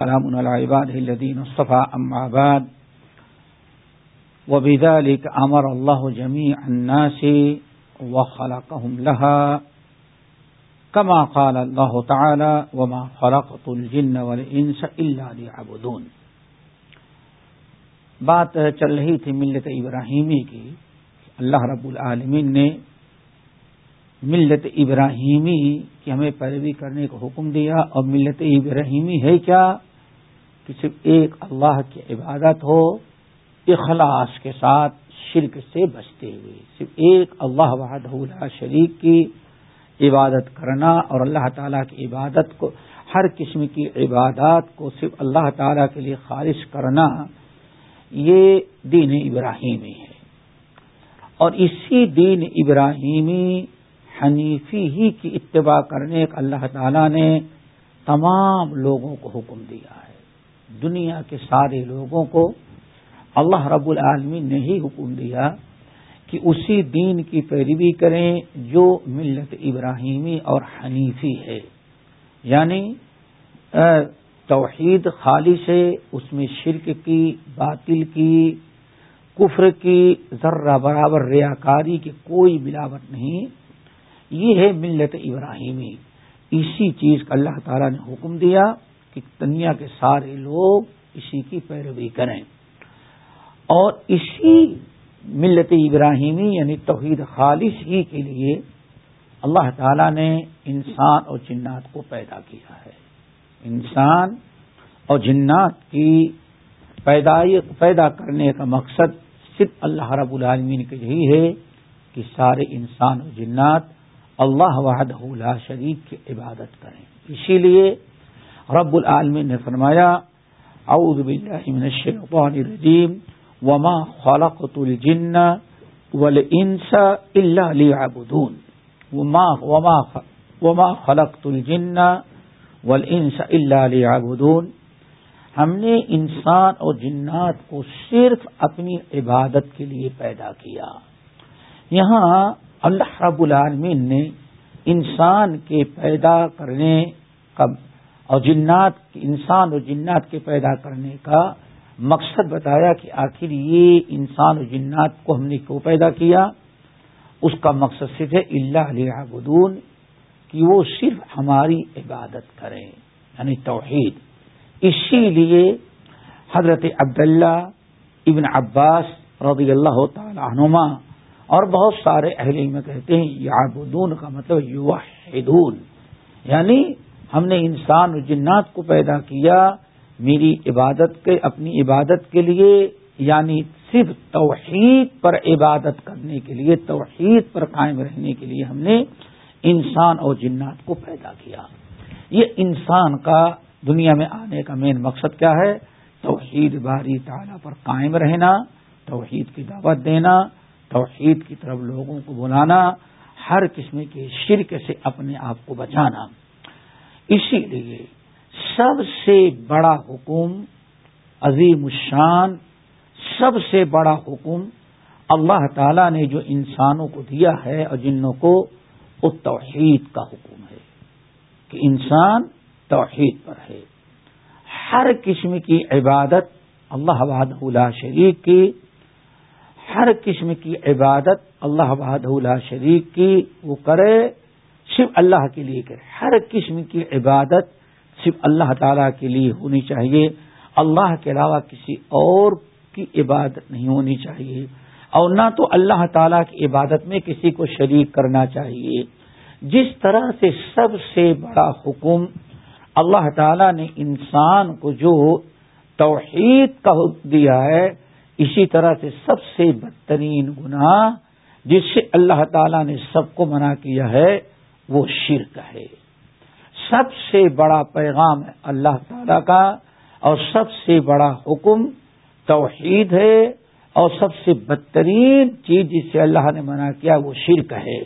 سلام العباد الذين اصطفى أما بعد. وبذلك أمر الله جميع الناس وخلقهم لها، كما قال الله تعالى وما خلقت الجن والإنس إلا ليعبدون. بات چل رہی تھی ملت ابراہیمی کی، اللہ رب العالمین نے ملت ابراہیمی کی ہمیں پیروی کرنے کا حکم دیا، اور ملت ابراہیمی ہے کیا؟ کہ صرف ایک اللہ کی عبادت ہو، اخلاص کے ساتھ شرک سے بچتے ہوئے، صرف ایک اللہ وحدہ شریک کی عبادت کرنا اور اللہ تعالیٰ کی عبادت کو، ہر قسم کی عبادات کو صرف اللہ تعالیٰ کے لیے خارش کرنا، یہ دین ابراہیمی ہے۔ اور اسی دین ابراہیمی حنیفی ہی کی اتباع کرنے کا اللہ تعالی نے تمام لوگوں کو حکم دیا ہے۔ دنیا کے سارے لوگوں کو اللہ رب العالمین نے ہی حکم دیا کہ اسی دین کی پیروی کریں جو ملت ابراہیمی اور حنیفی ہے۔ یعنی توحید خالص ہے اس میں شرک کی، باطل کی، کفر کی، ذرہ برابر ریاکاری کی کوئی ملاوٹ نہیں۔ یہ ہے ملت ابراہیمی۔ اسی چیز کا اللہ تعالی نے حکم دیا۔ کہ دنیا کے سارے لوگ اسی کی پیروی کریں۔ اور اسی ملت ابراہیمی یعنی توحید خالص ہی کے لیے اللہ تعالی نے انسان اور جنات کو پیدا کیا ہے۔ انسان اور جنات کی پیدا کرنے کا مقصد صرف اللہ رب العالمین کے یہی ہے کہ سارے انسان اور جنات اللہ وحدہ لا شریف کی عبادت کریں۔ اسی لیے رب العالمین نے فرمایا، اعوذ باللہ من الشیطان الرجیم، وما خلقت الجن والانس الا ليعبدون وما وما وما خلقت الجن والانس الا ليعبدون ہم نے انسان اور جنات کو صرف اپنی عبادت کے لیے پیدا کیا۔ یہاں اللہ رب العالمین نے انسان کے پیدا کرنے کا اور جنات انسان اور جنات کے پیدا کرنے کا مقصد بتایا کہ آخر یہ انسان اور جنات کو ہم نے کیوں پیدا کیا؟ اس کا مقصد صرف ہے اللہ علیہ بدون کہ وہ صرف ہماری عبادت کریں یعنی توحید۔ اسی لیے حضرت عبداللہ ابن عباس رضی اللہ تعالی عنما اور بہت سارے اہل علم کہتے ہیں، یعبدون کا مطلب یوحدون یعنی ہم نے انسان و جنات کو پیدا کیا میری عبادت کے، اپنی عبادت کے لیے یعنی صرف توحید پر عبادت کرنے کے لیے، توحید پر قائم رہنے کے لیے ہم نے انسان اور جنات کو پیدا کیا۔ یہ انسان کا دنیا میں آنے کا مین مقصد کیا ہے؟ توحید باری تعالیٰ پر قائم رہنا، توحید کی دعوت دینا، توحید کی طرف لوگوں کو بلانا، ہر قسم کے شرک سے اپنے آپ کو بچانا۔ اسی لیے سب سے بڑا حکم، عظیم الشان، سب سے بڑا حکم اللہ تعالی نے جو انسانوں کو دیا ہے اور جنوں کو، وہ توحید کا حکم ہے کہ انسان توحید پر ہے۔ ہر قسم کی عبادت اللہ وحدہ شریف کی، ہر قسم کی عبادت اللہ بہاد شریف کی، وہ کرے صرف اللہ کے لیے کرے۔ ہر قسم کی عبادت صرف اللہ تعالی کے لیے ہونی چاہیے۔ اللہ کے علاوہ کسی اور کی عبادت نہیں ہونی چاہیے۔ اور نہ تو اللہ تعالی کی عبادت میں کسی کو شریک کرنا چاہیے۔ جس طرح سے سب سے بڑا حکم اللہ تعالی نے انسان کو جو توحید کا حکم دیا ہے، اسی طرح سے سب سے بدترین گناہ جس سے اللہ تعالی نے سب کو منع کیا ہے وہ شرک ہے۔ سب سے بڑا پیغام اللہ تعالی کا اور سب سے بڑا حکم توحید ہے اور سب سے بدترین چیز جس سے اللہ نے منع کیا وہ شرک ہے۔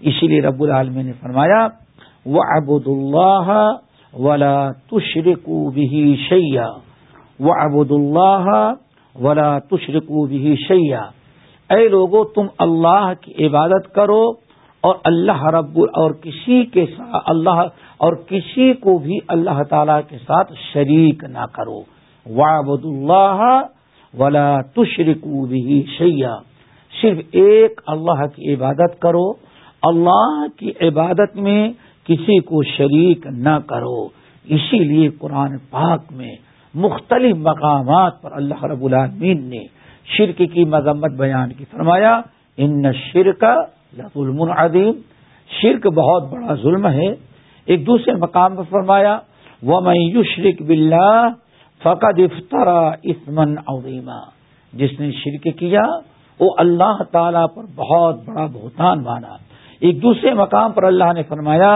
اسی لیے رب العالمین نے فرمایا وہ ابود اللہ ولا تشرکو بھی شیا وہ ابود اللہ ولا تشرکو بھی شیا اے لوگوں تم اللہ کی عبادت کرو اور اللہ رب اور کسی کے ساتھ اللہ اور کسی کو بھی اللہ تعالی کے ساتھ شریک نہ کرو۔ وابد اللہ ولا تشرکو بھی شیا صرف ایک اللہ کی عبادت کرو۔ اللہ کی عبادت میں کسی کو شریک نہ کرو۔ اسی لیے قرآن پاک میں مختلف مقامات پر اللہ رب العالمین نے شرک کی مذمت بیان کی۔ فرمایا، ان شرک ظلم عظیم شرک بہت بڑا ظلم ہے۔ ایک دوسرے مقام پر فرمایا وہ میں یو شرک بلّہ فقد افطرا اسمن عظیمہ جس نے شرک کیا، وہ اللہ تعالی پر بہت بڑا بہتان مانا۔ ایک دوسرے مقام پر اللہ نے فرمایا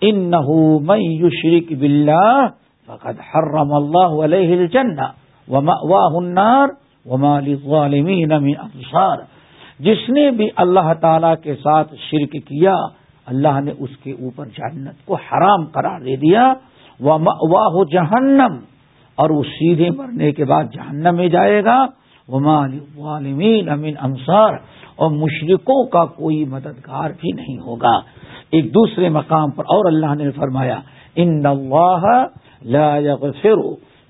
ان نہ میں شریک بلّہ فقد حرم اللہ علیہ الجنہ واہ النار وما للظالمین من انصار جس نے بھی اللہ تعالی کے ساتھ شرک کیا، اللہ نے اس کے اوپر جہنت کو حرام قرار دے دیا۔ واہ جہنم اور وہ سیدھے مرنے کے بعد جہنم میں جائے گا۔ وما امین انصار اور مشرقوں کا کوئی مددگار بھی نہیں ہوگا۔ ایک دوسرے مقام پر اور اللہ نے فرمایا ان اللہ لا يغفر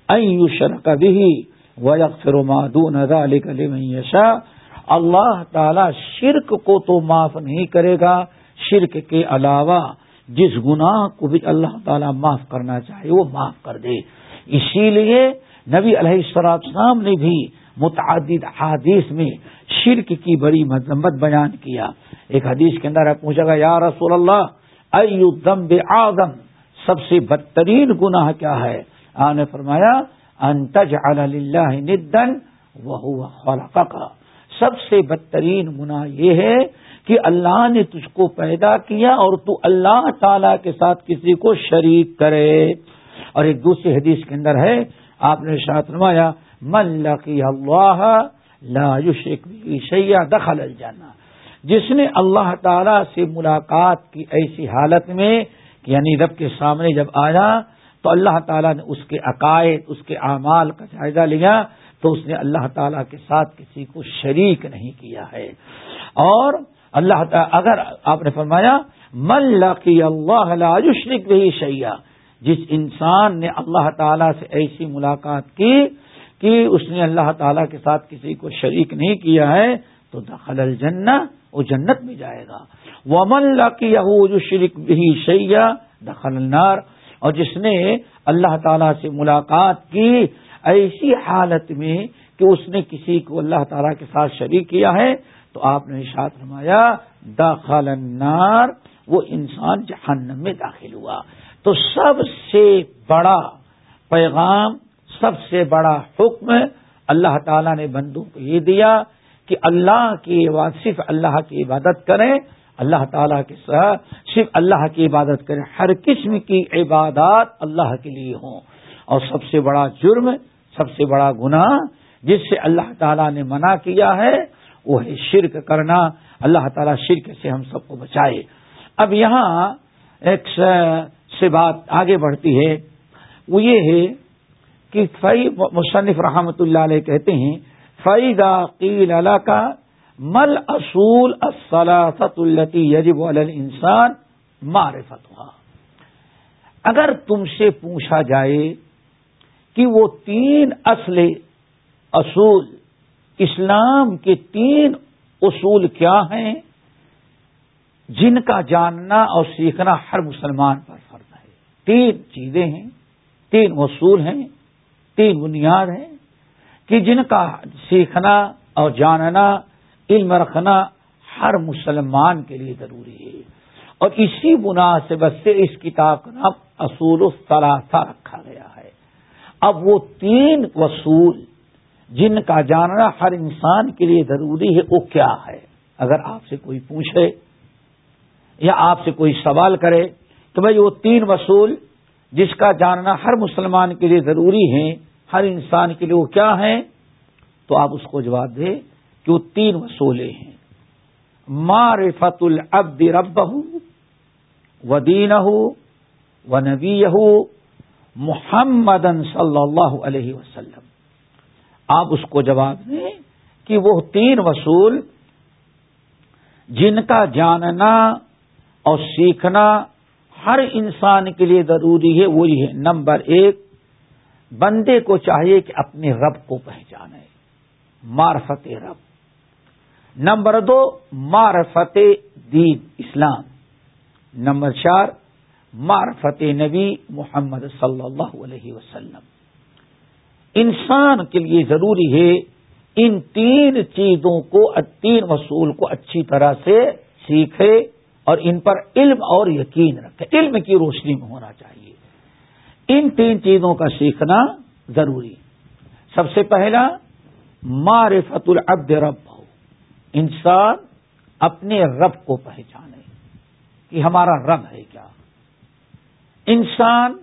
ان يشرك به ويغفر ما دون ذلك لمن يشاء۔ اللہ تعالی شرک کو تو معاف نہیں کرے گا، شرک کے علاوہ جس گناہ کو بھی اللہ تعالیٰ معاف کرنا چاہے وہ معاف کر دے۔ اسی لیے نبی علیہ السلام نے بھی متعدد حادیث میں شرک کی بڑی مذمت بیان کیا۔ ایک حدیث کے اندر پوچھا گا یا رسول اللہ ایو بے آدم سب سے بدترین گناہ کیا ہے؟ آنے فرمایا انتج اللہ ندن وہ کا سب سے بدترین گناہ یہ ہے کہ اللہ نے تجھ کو پیدا کیا اور تو اللہ تعالی کے ساتھ کسی کو شریک کرے۔ اور ایک دوسری حدیث کے اندر ہے، آپ نے شاط نمایا من لقی اللہ لا یشرک شیا دخل الجنہ۔ جس نے اللہ تعالی سے ملاقات کی ایسی حالت میں یعنی رب کے سامنے جب آیا، تو اللہ تعالیٰ نے اس کے عقائد، اس کے اعمال کا جائزہ لیا۔ تو اس نے اللہ تعالیٰ کے ساتھ کسی کو شریک نہیں کیا ہے۔ اور اللہ تعالی اگر آپ نے فرمایا، من لقی اللہ لا یشرک بھی شیا جس انسان نے اللہ تعالیٰ سے ایسی ملاقات کی کہ اس نے اللہ تعالیٰ کے ساتھ کسی کو شریک نہیں کیا ہے، تو دخل الجنہ، وہ جنت میں جائے گا۔ وہ من لقی شریک بھی شیا دخل النار۔ اور جس نے اللہ تعالیٰ سے ملاقات کی ایسی حالت میں کہ اس نے کسی کو اللہ تعالیٰ کے ساتھ شریک کیا ہے، تو آپ نے اشاعت فرمایا، داخل النار، وہ انسان جہنم میں داخل ہوا۔ تو سب سے بڑا پیغام، سب سے بڑا حکم اللہ تعالیٰ نے بندوں کو یہ دیا کہ اللہ کی صرف اللہ کی عبادت کریں۔ اللہ تعالیٰ کے ساتھ صرف اللہ کی عبادت کریں۔ ہر قسم کی عبادات اللہ کے لیے ہوں۔ اور سب سے بڑا جرم سب سے بڑا گناہ جس سے اللہ تعالیٰ نے منع کیا ہے، وہ ہے شرک کرنا۔ اللہ تعالیٰ شرک سے ہم سب کو بچائے۔ اب یہاں ایک سے بات آگے بڑھتی ہے۔ وہ یہ ہے کہ فی، مصنف رحمت اللہ علیہ کہتے ہیں فی قیل اللہ کا مل اصول السلاست التی یجب انسان معرفت ہوا اگر تم سے پوچھا جائے کہ وہ تین اصل اصول، اسلام کے تین اصول کیا ہیں جن کا جاننا اور سیکھنا ہر مسلمان پر فرض ہے۔ تین چیزیں ہیں، تین اصول ہیں، تین بنیاد ہیں کہ جن کا سیکھنا اور جاننا، علم رکھنا ہر مسلمان کے لیے ضروری ہے۔ اور اسی مناسبت سے اس کتاب کا نام اصول و رکھا گیا۔ اب وہ تین اصول جن کا جاننا ہر انسان کے لیے ضروری ہے، وہ کیا ہے؟ اگر آپ سے کوئی پوچھے یا آپ سے کوئی سوال کرے، تو بھائی وہ تین وصول جس کا جاننا ہر مسلمان کے لیے ضروری ہے ہر انسان کے لیے وہ کیا ہے تو آپ اس کو جواب دیں کہ وہ تین وصولے ہیں۔ معرفت العبد رب و دین و نبی محمد صلی اللہ علیہ وسلم۔ آپ اس کو جواب دیں کہ وہ تین وصول جن کا جاننا اور سیکھنا ہر انسان کے لیے ضروری ہے، وہی ہے۔ نمبر ایک، بندے کو چاہیے کہ اپنے رب کو پہچانے، معرفت رب۔ نمبر دو، معرفت دین، اسلام۔ نمبر چار معرفت نبی محمد صلی اللہ علیہ وسلم۔ انسان کے لیے ضروری ہے ان تین چیزوں کو، تین اصول کو اچھی طرح سے سیکھے اور ان پر علم اور یقین رکھے۔ علم کی روشنی میں ہونا چاہیے۔ ان تین چیزوں کا سیکھنا ضروری۔ سب سے پہلا، معرفت العبد رب ہو انسان اپنے رب کو پہچانے کہ ہمارا رب ہے کیا۔ انسان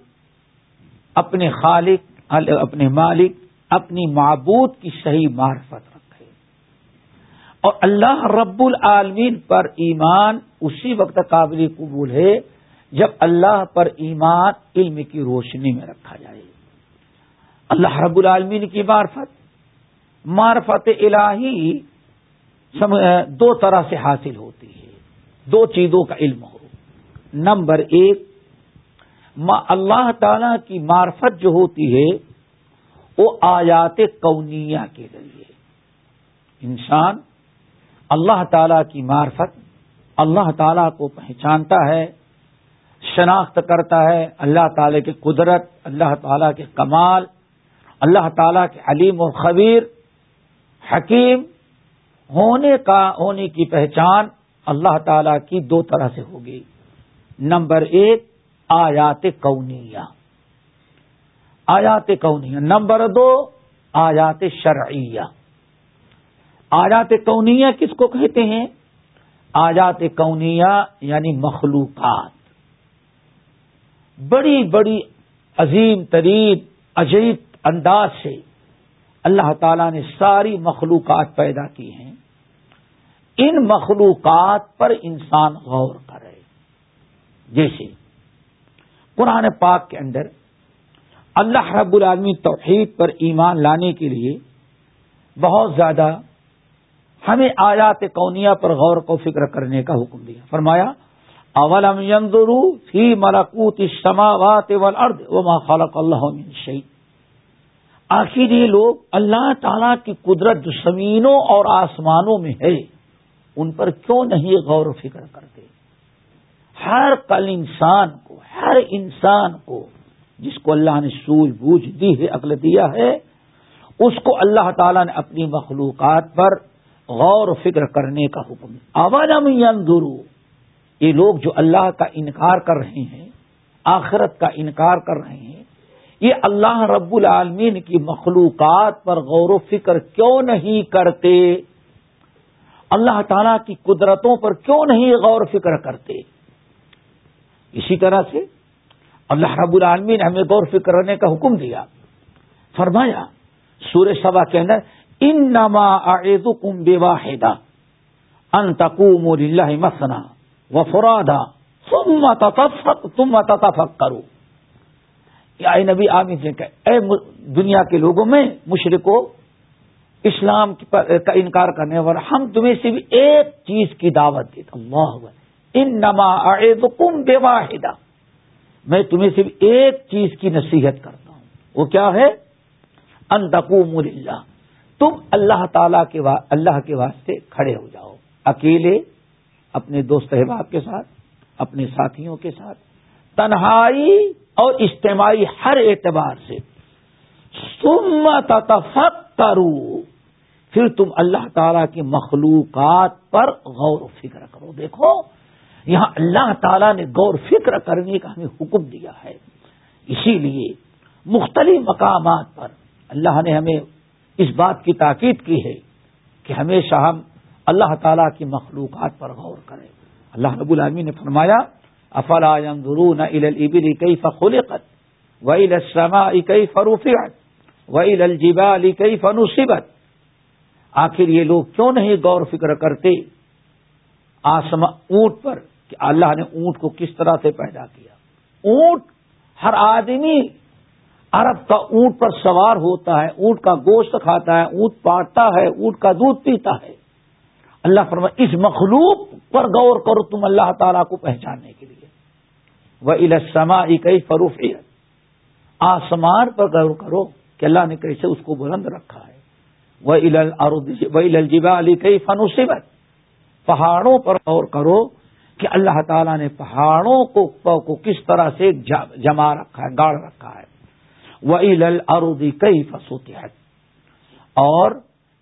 اپنے خالق، اپنے مالک، اپنی معبود کی صحیح معرفت رکھے۔ اور اللہ رب العالمین پر ایمان اسی وقت قابل قبول ہے جب اللہ پر ایمان علم کی روشنی میں رکھا جائے۔ اللہ رب العالمین کی معرفت معرفت الہی دو طرح سے حاصل ہوتی ہے۔ دو چیزوں کا علم ہو۔ نمبر ایک اللہ تعالی کی معرفت جو ہوتی ہے، وہ آیات کونیا کے ذریعے۔ انسان اللہ تعالی کی معرفت، اللہ تعالی کو پہچانتا ہے، شناخت کرتا ہے۔ اللہ تعالی کی قدرت، اللہ تعالی کے کمال، اللہ تعالی کے علیم و خبیر، حکیم ہونے کا، ہونے کی پہچان اللہ تعالی کی دو طرح سے ہوگی۔ نمبر ایک آیات کونیا آیات کونیا نمبر دو، آیات شرعیہ۔ آیات کونیا کس کو کہتے ہیں؟ آیات کونیا یعنی مخلوقات۔ بڑی بڑی عظیم ترین، عجیب انداز سے اللہ تعالی نے ساری مخلوقات پیدا کی ہیں۔ ان مخلوقات پر انسان غور کرے۔ جیسے قرآن پاک کے اندر اللہ رب العالمی توحید پر ایمان لانے کے لیے بہت زیادہ ہمیں آیات کونیا پر غور کو فکر کرنے کا حکم دیا۔ فرمایا، اولم ينظروا فی ملکوت السماوات والارض وما خلق اللہ من آخر یہ لوگ اللہ تعالی کی قدرت جو زمینوں اور آسمانوں میں ہے، ان پر کیوں نہیں غور و فکر کرتے؟ ہر کل انسان کو، ہر انسان کو جس کو اللہ نے سوج بوجھ دی ہے، عقل دیا ہے، اس کو اللہ تعالیٰ نے اپنی مخلوقات پر غور و فکر کرنے کا حکم۔ آوازم یندرو، یہ لوگ جو اللہ کا انکار کر رہے ہیں، آخرت کا انکار کر رہے ہیں، یہ اللہ رب العالمین کی مخلوقات پر غور و فکر کیوں نہیں کرتے؟ اللہ تعالی کی قدرتوں پر کیوں نہیں غور و فکر کرتے؟ اسی طرح سے اللہ رب العالمین نے ہمیں غور فکر کرنے کا حکم دیا۔ فرمایا، سورہ سبا کے اندر ان نما کم بے واحدہ ان تقوم اللہ مسنا و فرادا تم تفق کرو اے نبی عامر کہ اے دنیا کے لوگوں میں مشرقوں اسلام کا انکار کرنے والا ہم تمہیں سے بھی ایک چیز کی دعوت دیتا اللہ ان نما کم بے واحدہ میں تمہیں صرف ایک چیز کی نصیحت کرتا ہوں، وہ کیا ہے؟ انتقوم اللہ تم اللہ تعالی کے اللہ کے واسطے کھڑے ہو جاؤ۔ اکیلے، اپنے دوست احباب کے ساتھ، اپنے ساتھیوں کے ساتھ۔ تنہائی اور اجتماعی ہر اعتبار سے۔ تفق کرو پھر تم اللہ تعالی کی مخلوقات پر غور و فکر کرو، دیکھو۔ یہاں اللہ تعالیٰ نے غور فکر کرنے کا ہمیں حکم دیا ہے۔ اسی لیے مختلف مقامات پر اللہ نے ہمیں اس بات کی تاکید کی ہے کہ ہمیشہ ہم اللہ تعالیٰ کی مخلوقات پر غور کریں۔ اللہ رب العالمین نے فرمایا، افلا ينظرون الى الابل كيف خلقت والى السماء كيف رفعت والى الجبال كيف نصبت۔ آخر یہ لوگ کیوں نہیں غور فکر کرتے؟ آسما اونٹ پر کہ اللہ نے اونٹ کو کس طرح سے پیدا کیا۔ اونٹ، ہر آدمی عرب کا اونٹ پر سوار ہوتا ہے، اونٹ کا گوشت کھاتا ہے، اونٹ پاٹتا ہے، اونٹ کا دودھ پیتا ہے۔ اللہ فرما اس مخلوق پر غور کرو تم اللہ تعالیٰ کو پہچاننے کے لیے۔ وہ السما کئی فروف آسمان پر غور کرو کہ اللہ نے کیسے اس کو بلند رکھا ہے۔ وہ الجبا علی کئی فنوسیبت پہاڑوں پر غور کرو کہ اللہ تعالیٰ نے پہاڑوں کو کس طرح سے جما رکھا ہے، گاڑ رکھا ہے۔ وہ الردی کئی فسوتی اور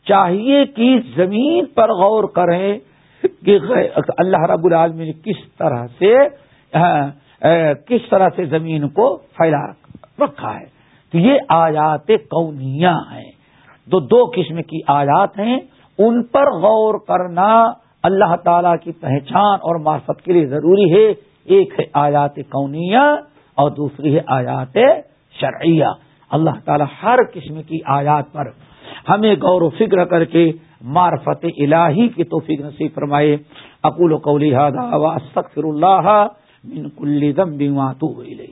چاہیے کہ زمین پر غور کریں کہ اللہ رب العالمین نے کس طرح سے کس طرح سے زمین کو پھیلا رکھا ہے۔ تو یہ آیات کونیاں ہیں۔ جو دو قسم کی آیات ہیں۔ ان پر غور کرنا اللہ تعالی کی پہچان اور معرفت کے لیے ضروری ہے، ایک ہے آیات کونیا اور دوسری ہے آیات شرعیہ۔ اللہ تعالی ہر قسم کی آیات پر ہمیں غور و فکر کر کے معرفت الہی کی توفیق نصیب فرمائے۔ اقول و قولی اللہ من کل ذنب واتوب الیہ۔